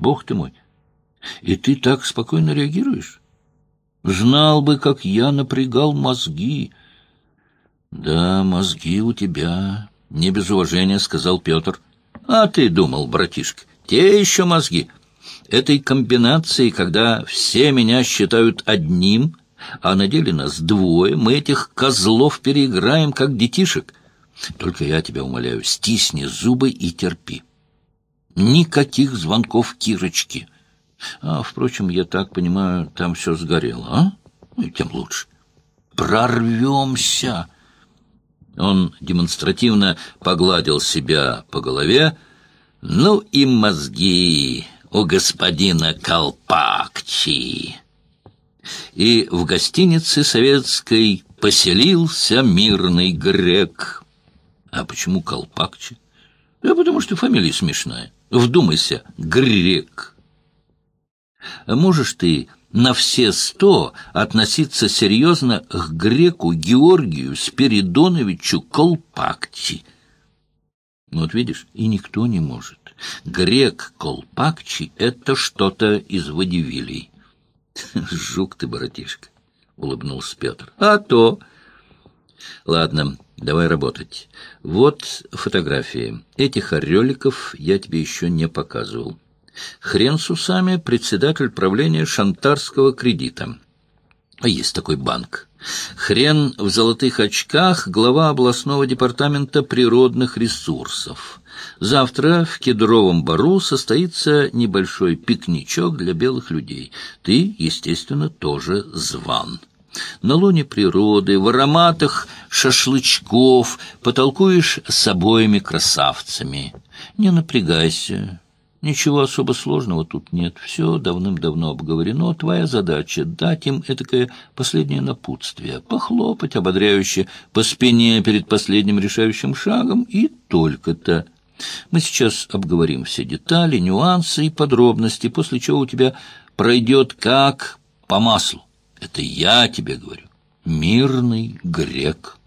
Бог ты мой! И ты так спокойно реагируешь? Знал бы, как я напрягал мозги. Да, мозги у тебя, не без уважения, сказал Петр. А ты думал, братишка, те еще мозги. Этой комбинации, когда все меня считают одним, а на деле нас двое, мы этих козлов переиграем, как детишек. Только я тебя умоляю, стисни зубы и терпи. Никаких звонков Кирочки. А, впрочем, я так понимаю, там все сгорело, а? Ну, тем лучше. Прорвемся!» Он демонстративно погладил себя по голове. «Ну и мозги у господина Колпакчи!» И в гостинице советской поселился мирный грек. А почему Колпакчи? Да потому что фамилия смешная. Вдумайся, грек. Можешь ты на все сто относиться серьезно к греку Георгию Спиридоновичу Колпакчи? Ну, вот видишь, и никто не может. Грек Колпакчи — это что-то из водевилей. Жук ты, братишка, — улыбнулся Петр. А то... Ладно, давай работать. Вот фотографии. Этих ореликов я тебе еще не показывал. Хрен с усами, председатель правления Шантарского кредита. А есть такой банк. Хрен в золотых очках, глава областного департамента природных ресурсов. Завтра в Кедровом бару состоится небольшой пикничок для белых людей. Ты, естественно, тоже зван. На лоне природы, в ароматах шашлычков потолкуешь с обоими красавцами. Не напрягайся, Ничего особо сложного тут нет. Все давным-давно обговорено. Твоя задача — дать им этакое последнее напутствие, похлопать ободряюще по спине перед последним решающим шагом и только-то. Мы сейчас обговорим все детали, нюансы и подробности, после чего у тебя пройдет как по маслу. Это я тебе говорю. Мирный грек.